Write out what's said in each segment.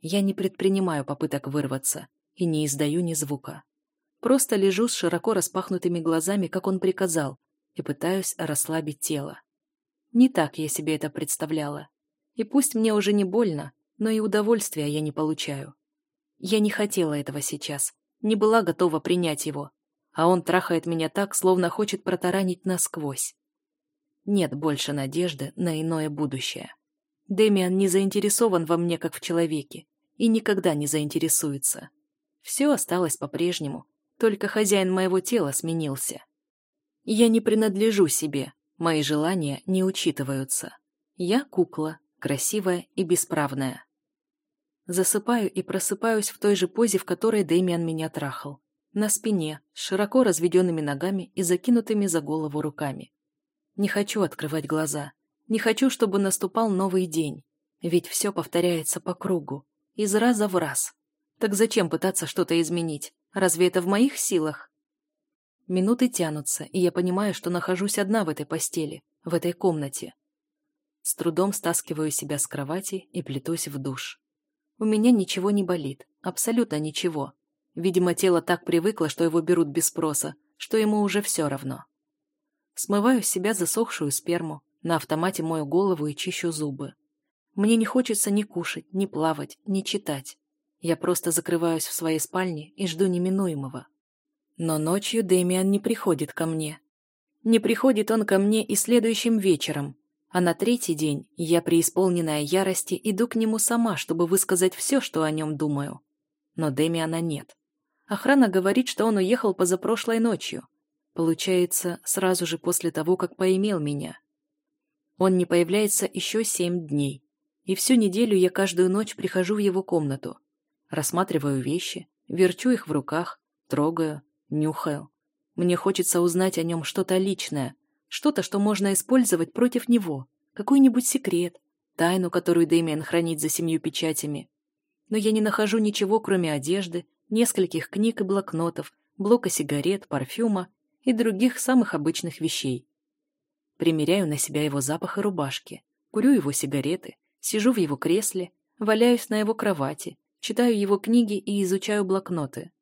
Я не предпринимаю попыток вырваться и не издаю ни звука. Просто лежу с широко распахнутыми глазами, как он приказал, и пытаюсь расслабить тело. Не так я себе это представляла. И пусть мне уже не больно, но и удовольствия я не получаю. Я не хотела этого сейчас, не была готова принять его, а он трахает меня так, словно хочет протаранить насквозь. Нет больше надежды на иное будущее. Дэмиан не заинтересован во мне как в человеке и никогда не заинтересуется. Все осталось по-прежнему, только хозяин моего тела сменился. Я не принадлежу себе, мои желания не учитываются. Я кукла, красивая и бесправная. Засыпаю и просыпаюсь в той же позе, в которой Дэмиан меня трахал. На спине, с широко разведенными ногами и закинутыми за голову руками. Не хочу открывать глаза. Не хочу, чтобы наступал новый день. Ведь все повторяется по кругу. Из раза в раз. Так зачем пытаться что-то изменить? Разве это в моих силах? Минуты тянутся, и я понимаю, что нахожусь одна в этой постели, в этой комнате. С трудом стаскиваю себя с кровати и плетусь в душ. У меня ничего не болит, абсолютно ничего. Видимо, тело так привыкло, что его берут без спроса, что ему уже все равно. Смываю с себя засохшую сперму, на автомате мою голову и чищу зубы. Мне не хочется ни кушать, ни плавать, ни читать. Я просто закрываюсь в своей спальне и жду неминуемого. Но ночью Дэмиан не приходит ко мне. Не приходит он ко мне и следующим вечером, а на третий день я, преисполненная ярости, иду к нему сама, чтобы высказать все, что о нем думаю. Но Дэмиана нет. Охрана говорит, что он уехал позапрошлой ночью. Получается, сразу же после того, как поимел меня. Он не появляется еще семь дней. И всю неделю я каждую ночь прихожу в его комнату, Рассматриваю вещи, верчу их в руках, трогаю, нюхаю. Мне хочется узнать о нем что-то личное, что-то, что можно использовать против него, какой-нибудь секрет, тайну, которую Дэмиан хранит за семью печатями. Но я не нахожу ничего, кроме одежды, нескольких книг и блокнотов, блока сигарет, парфюма и других самых обычных вещей. Примеряю на себя его запах и рубашки, курю его сигареты, сижу в его кресле, валяюсь на его кровати, читаю его книги и изучаю блокноты.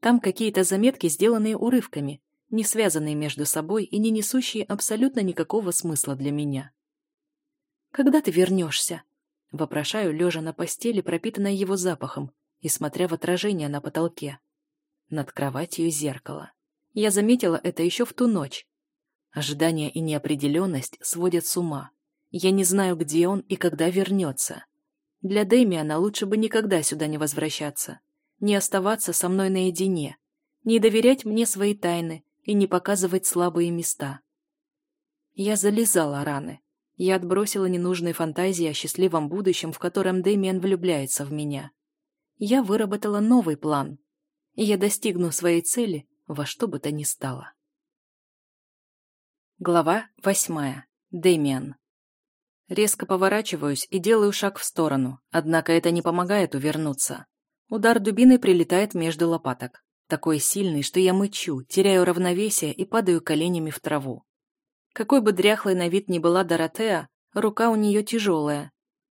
Там какие-то заметки, сделанные урывками, не связанные между собой и не несущие абсолютно никакого смысла для меня. «Когда ты вернешься?» — вопрошаю, лежа на постели, пропитанной его запахом, и смотря в отражение на потолке. Над кроватью зеркало. Я заметила это еще в ту ночь. Ожидание и неопределенность сводят с ума. Я не знаю, где он и когда вернется. Для Дэмиана лучше бы никогда сюда не возвращаться, не оставаться со мной наедине, не доверять мне свои тайны и не показывать слабые места. Я залезала раны. Я отбросила ненужные фантазии о счастливом будущем, в котором Дэмиан влюбляется в меня. Я выработала новый план. Я достигну своей цели во что бы то ни стало. Глава восьмая. Дэмиан. Резко поворачиваюсь и делаю шаг в сторону, однако это не помогает увернуться. Удар дубиной прилетает между лопаток. Такой сильный, что я мычу, теряю равновесие и падаю коленями в траву. Какой бы дряхлой на вид ни была Доротеа, рука у нее тяжелая.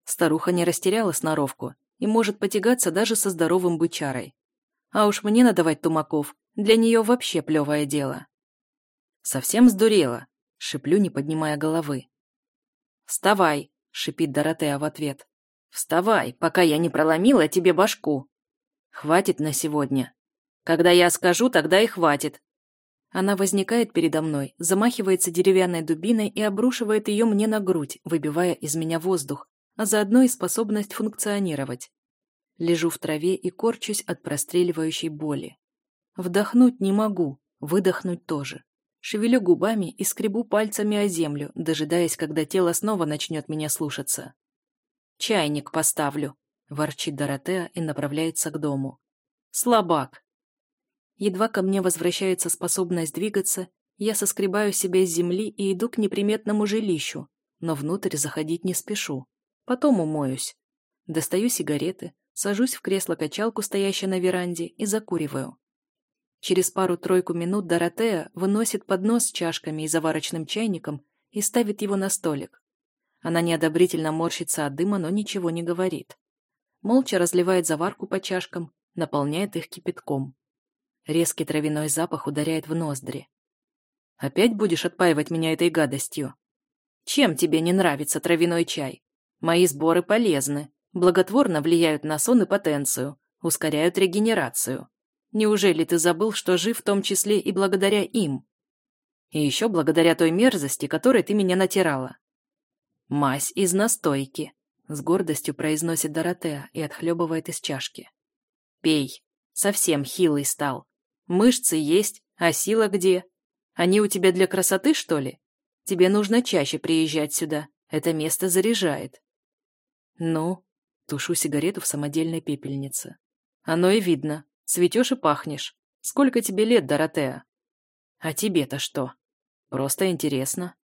Старуха не растеряла сноровку и может потягаться даже со здоровым бычарой. А уж мне надавать тумаков, для нее вообще плевое дело. Совсем сдурела, шиплю, не поднимая головы. «Вставай!» — шипит Доротея в ответ. «Вставай, пока я не проломила тебе башку!» «Хватит на сегодня. Когда я скажу, тогда и хватит!» Она возникает передо мной, замахивается деревянной дубиной и обрушивает ее мне на грудь, выбивая из меня воздух, а заодно и способность функционировать. Лежу в траве и корчусь от простреливающей боли. Вдохнуть не могу, выдохнуть тоже. Шевелю губами и скребу пальцами о землю, дожидаясь, когда тело снова начнет меня слушаться. «Чайник поставлю», — ворчит Доротеа и направляется к дому. «Слабак!» Едва ко мне возвращается способность двигаться, я соскребаю себя с земли и иду к неприметному жилищу, но внутрь заходить не спешу. Потом умоюсь. Достаю сигареты, сажусь в кресло-качалку, стоящее на веранде, и закуриваю. Через пару-тройку минут Доротея выносит поднос с чашками и заварочным чайником и ставит его на столик. Она неодобрительно морщится от дыма, но ничего не говорит. молча разливает заварку по чашкам, наполняет их кипятком. Резкий травяной запах ударяет в ноздри. «Опять будешь отпаивать меня этой гадостью?» «Чем тебе не нравится травяной чай? Мои сборы полезны, благотворно влияют на сон и потенцию, ускоряют регенерацию. Неужели ты забыл, что жив в том числе и благодаря им? И еще благодаря той мерзости, которой ты меня натирала. Мазь из настойки, с гордостью произносит Доротея и отхлебывает из чашки. Пей. Совсем хилый стал. Мышцы есть, а сила где? Они у тебя для красоты, что ли? Тебе нужно чаще приезжать сюда. Это место заряжает. Ну, тушу сигарету в самодельной пепельнице. Оно и видно. Цветешь и пахнешь. Сколько тебе лет, Доротея? А тебе-то что? Просто интересно.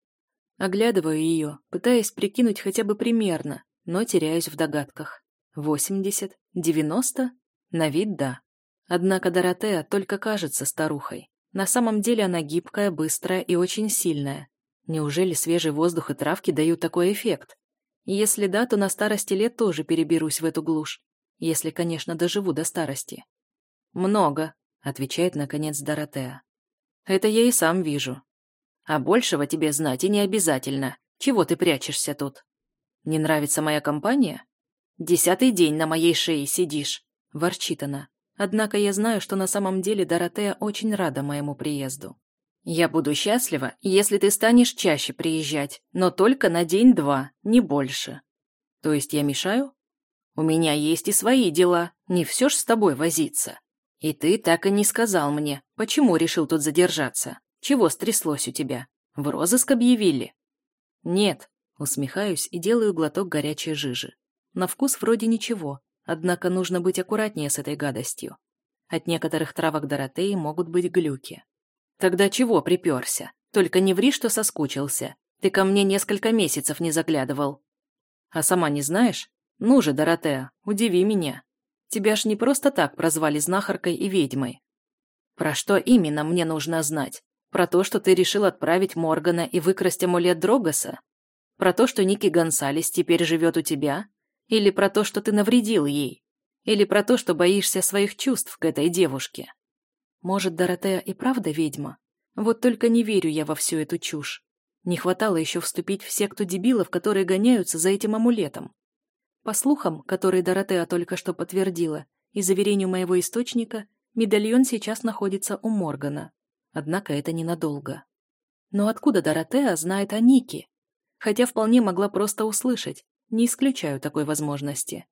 Оглядываю ее, пытаясь прикинуть хотя бы примерно, но теряюсь в догадках. Восемьдесят? Девяносто? На вид да. Однако Доротея только кажется старухой. На самом деле она гибкая, быстрая и очень сильная. Неужели свежий воздух и травки дают такой эффект? Если да, то на старости лет тоже переберусь в эту глушь. Если, конечно, доживу до старости. «Много», — отвечает, наконец, Доротея. «Это я и сам вижу. А большего тебе знать и не обязательно. Чего ты прячешься тут? Не нравится моя компания? Десятый день на моей шее сидишь», — ворчит она. Однако я знаю, что на самом деле Доротея очень рада моему приезду. «Я буду счастлива, если ты станешь чаще приезжать, но только на день-два, не больше». «То есть я мешаю?» «У меня есть и свои дела, не все ж с тобой возиться. И ты так и не сказал мне, почему решил тут задержаться. Чего стряслось у тебя? В розыск объявили?» «Нет», усмехаюсь и делаю глоток горячей жижи. На вкус вроде ничего, однако нужно быть аккуратнее с этой гадостью. От некоторых травок Доротеи могут быть глюки. «Тогда чего приперся? Только не ври, что соскучился. Ты ко мне несколько месяцев не заглядывал». «А сама не знаешь? Ну же, Доротея, удиви меня. Тебя ж не просто так прозвали знахаркой и ведьмой. Про что именно мне нужно знать? Про то, что ты решил отправить Моргана и выкрасть амулет Дрогоса? Про то, что Ники Гонсалес теперь живет у тебя? Или про то, что ты навредил ей? Или про то, что боишься своих чувств к этой девушке? Может, Доротея и правда ведьма? Вот только не верю я во всю эту чушь. Не хватало еще вступить в секту дебилов, которые гоняются за этим амулетом. По слухам, которые Доротея только что подтвердила, и заверению моего источника, медальон сейчас находится у Моргана. Однако это ненадолго. Но откуда Доротея знает о Нике? Хотя вполне могла просто услышать, не исключаю такой возможности.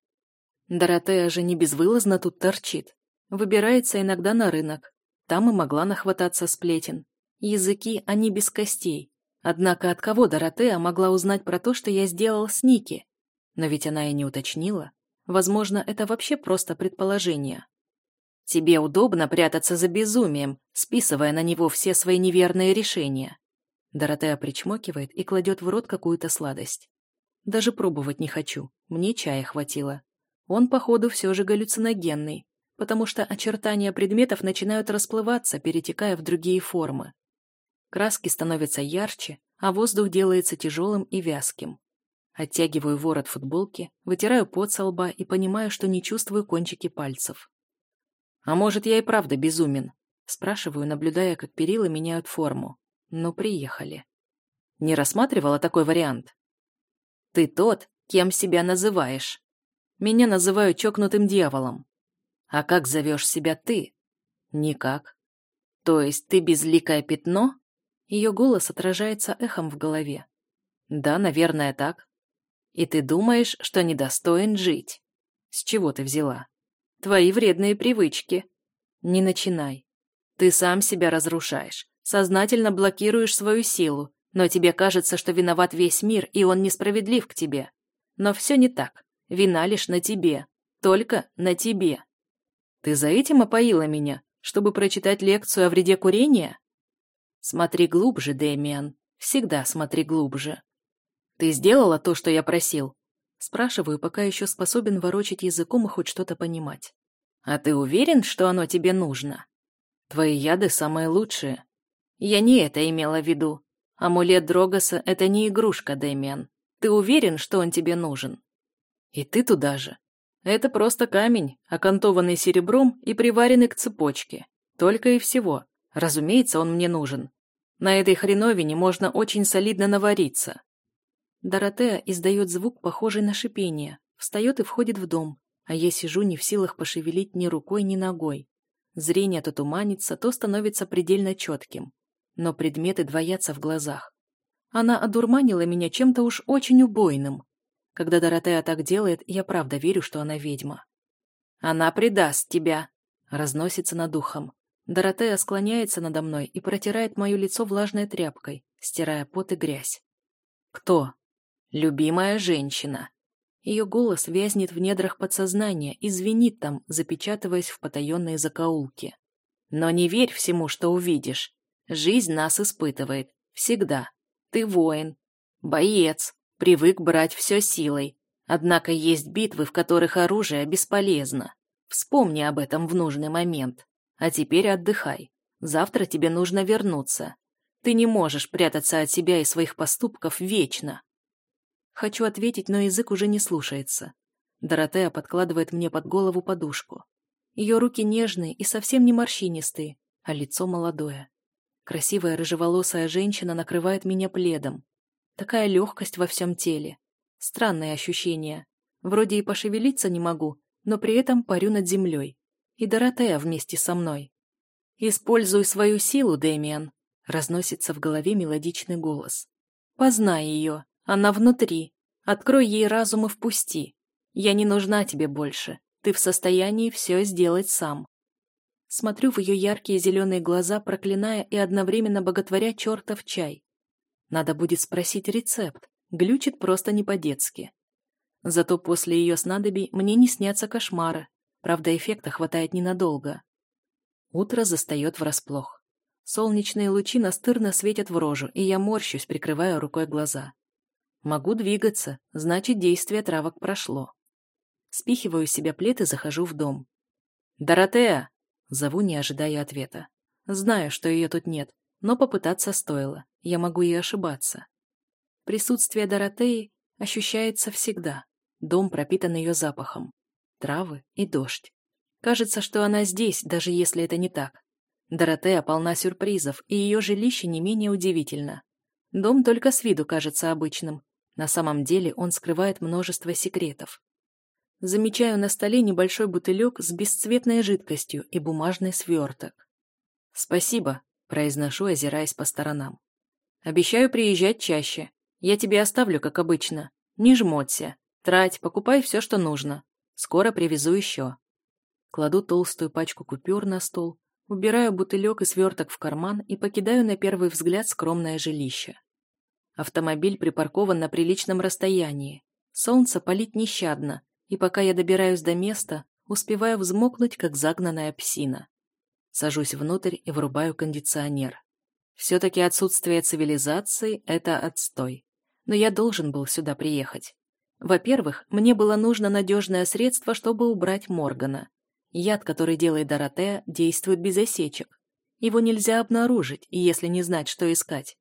Доротея же не безвылазно тут торчит. Выбирается иногда на рынок. Там и могла нахвататься сплетен. Языки, они без костей. Однако от кого Доротея могла узнать про то, что я сделал с Ники? Но ведь она и не уточнила. Возможно, это вообще просто предположение. Тебе удобно прятаться за безумием, списывая на него все свои неверные решения. Доротея причмокивает и кладет в рот какую-то сладость. Даже пробовать не хочу, мне чая хватило. Он, походу, все же галлюциногенный, потому что очертания предметов начинают расплываться, перетекая в другие формы. Краски становятся ярче, а воздух делается тяжелым и вязким. Оттягиваю ворот футболки, вытираю пот со лба и понимаю, что не чувствую кончики пальцев. «А может, я и правда безумен?» Спрашиваю, наблюдая, как перила меняют форму. Но приехали. Не рассматривала такой вариант? «Ты тот, кем себя называешь. Меня называют чокнутым дьяволом. А как зовешь себя ты?» «Никак». «То есть ты безликое пятно?» Ее голос отражается эхом в голове. «Да, наверное, так. И ты думаешь, что недостоин жить? С чего ты взяла?» Твои вредные привычки. Не начинай. Ты сам себя разрушаешь, сознательно блокируешь свою силу, но тебе кажется, что виноват весь мир, и он несправедлив к тебе. Но все не так. Вина лишь на тебе. Только на тебе. Ты за этим опоила меня, чтобы прочитать лекцию о вреде курения? Смотри глубже, Дэмиан. Всегда смотри глубже. Ты сделала то, что я просил? Спрашиваю, пока еще способен ворочать языком и хоть что-то понимать. «А ты уверен, что оно тебе нужно? Твои яды самые лучшие. Я не это имела в виду. Амулет Дрогоса — это не игрушка, Дэмиан. Ты уверен, что он тебе нужен? И ты туда же. Это просто камень, окантованный серебром и приваренный к цепочке. Только и всего. Разумеется, он мне нужен. На этой хреновине можно очень солидно навариться. Доротея издает звук, похожий на шипение, встает и входит в дом, а я сижу не в силах пошевелить ни рукой, ни ногой. Зрение то туманится, то становится предельно четким. Но предметы двоятся в глазах. Она одурманила меня чем-то уж очень убойным. Когда Доротея так делает, я правда верю, что она ведьма. «Она предаст тебя», — разносится над ухом. Доротея склоняется надо мной и протирает мое лицо влажной тряпкой, стирая пот и грязь. «Кто?» «Любимая женщина». Ее голос вязнет в недрах подсознания и звенит там, запечатываясь в потаенные закоулки. «Но не верь всему, что увидишь. Жизнь нас испытывает. Всегда. Ты воин. Боец. Привык брать все силой. Однако есть битвы, в которых оружие бесполезно. Вспомни об этом в нужный момент. А теперь отдыхай. Завтра тебе нужно вернуться. Ты не можешь прятаться от себя и своих поступков вечно. Хочу ответить, но язык уже не слушается. Доротея подкладывает мне под голову подушку. Ее руки нежные и совсем не морщинистые, а лицо молодое. Красивая рыжеволосая женщина накрывает меня пледом. Такая легкость во всем теле. Странное ощущение. Вроде и пошевелиться не могу, но при этом парю над землей. И Доротея вместе со мной. «Используй свою силу, Дэмиан», — разносится в голове мелодичный голос. «Познай ее, она внутри. Открой ей разум и впусти. Я не нужна тебе больше. Ты в состоянии все сделать сам». Смотрю в ее яркие зеленые глаза, проклиная и одновременно боготворя чертов чай. Надо будет спросить рецепт. Глючит просто не по-детски. Зато после ее снадобий мне не снятся кошмары. Правда, эффекта хватает ненадолго. Утро застает врасплох. Солнечные лучи настырно светят в рожу, и я морщусь, прикрывая рукой глаза. Могу двигаться, значит, действие травок прошло. Спихиваю себя плед и захожу в дом. «Доротея!» Зову, не ожидая ответа. Знаю, что ее тут нет, но попытаться стоило. Я могу и ошибаться. Присутствие Доротеи ощущается всегда. Дом пропитан ее запахом. Травы и дождь. Кажется, что она здесь, даже если это не так. Доротея полна сюрпризов, и ее жилище не менее удивительно. Дом только с виду кажется обычным. На самом деле он скрывает множество секретов. Замечаю на столе небольшой бутылек с бесцветной жидкостью и бумажный сверток. «Спасибо», – произношу, озираясь по сторонам. «Обещаю приезжать чаще. Я тебе оставлю, как обычно. Не жмоться. Трать, покупай все, что нужно. Скоро привезу еще». Кладу толстую пачку купюр на стол, убираю бутылек и сверток в карман и покидаю на первый взгляд скромное жилище. Автомобиль припаркован на приличном расстоянии. Солнце палит нещадно, и пока я добираюсь до места, успеваю взмокнуть, как загнанная псина. Сажусь внутрь и врубаю кондиционер. Все-таки отсутствие цивилизации – это отстой. Но я должен был сюда приехать. Во-первых, мне было нужно надежное средство, чтобы убрать Моргана. Яд, который делает Доротея, действует без осечек. Его нельзя обнаружить, если не знать, что искать.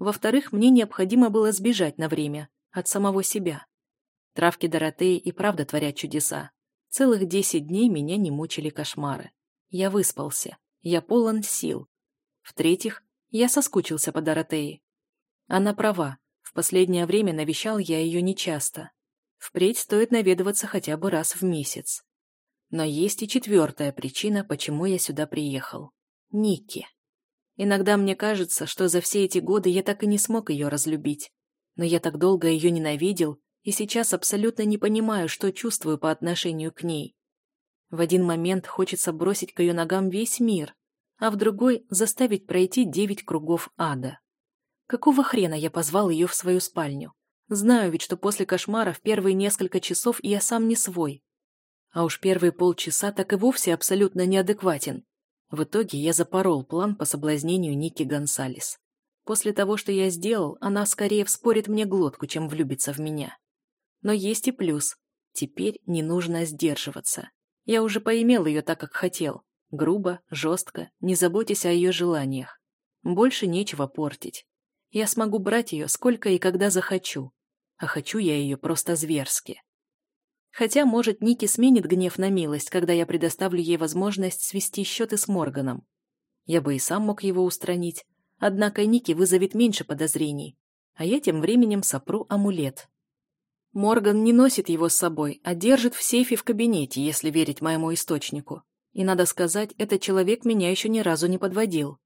Во-вторых, мне необходимо было сбежать на время от самого себя. Травки Доротеи и правда творят чудеса. Целых десять дней меня не мучили кошмары. Я выспался. Я полон сил. В-третьих, я соскучился по Доротее. Она права. В последнее время навещал я ее нечасто. Впредь стоит наведываться хотя бы раз в месяц. Но есть и четвертая причина, почему я сюда приехал. Ники. Иногда мне кажется, что за все эти годы я так и не смог ее разлюбить. Но я так долго ее ненавидел, и сейчас абсолютно не понимаю, что чувствую по отношению к ней. В один момент хочется бросить к ее ногам весь мир, а в другой заставить пройти девять кругов ада. Какого хрена я позвал ее в свою спальню? Знаю ведь, что после кошмара в первые несколько часов я сам не свой. А уж первые полчаса так и вовсе абсолютно неадекватен. В итоге я запорол план по соблазнению Ники Гонсалес. После того, что я сделал, она скорее вспорит мне глотку, чем влюбится в меня. Но есть и плюс. Теперь не нужно сдерживаться. Я уже поимел ее так, как хотел. Грубо, жестко, не заботясь о ее желаниях. Больше нечего портить. Я смогу брать ее сколько и когда захочу. А хочу я ее просто зверски. Хотя, может, Ники сменит гнев на милость, когда я предоставлю ей возможность свести счеты с Морганом. Я бы и сам мог его устранить, однако Ники вызовет меньше подозрений, а я тем временем сопру амулет. Морган не носит его с собой, а держит в сейфе в кабинете, если верить моему источнику. И, надо сказать, этот человек меня еще ни разу не подводил.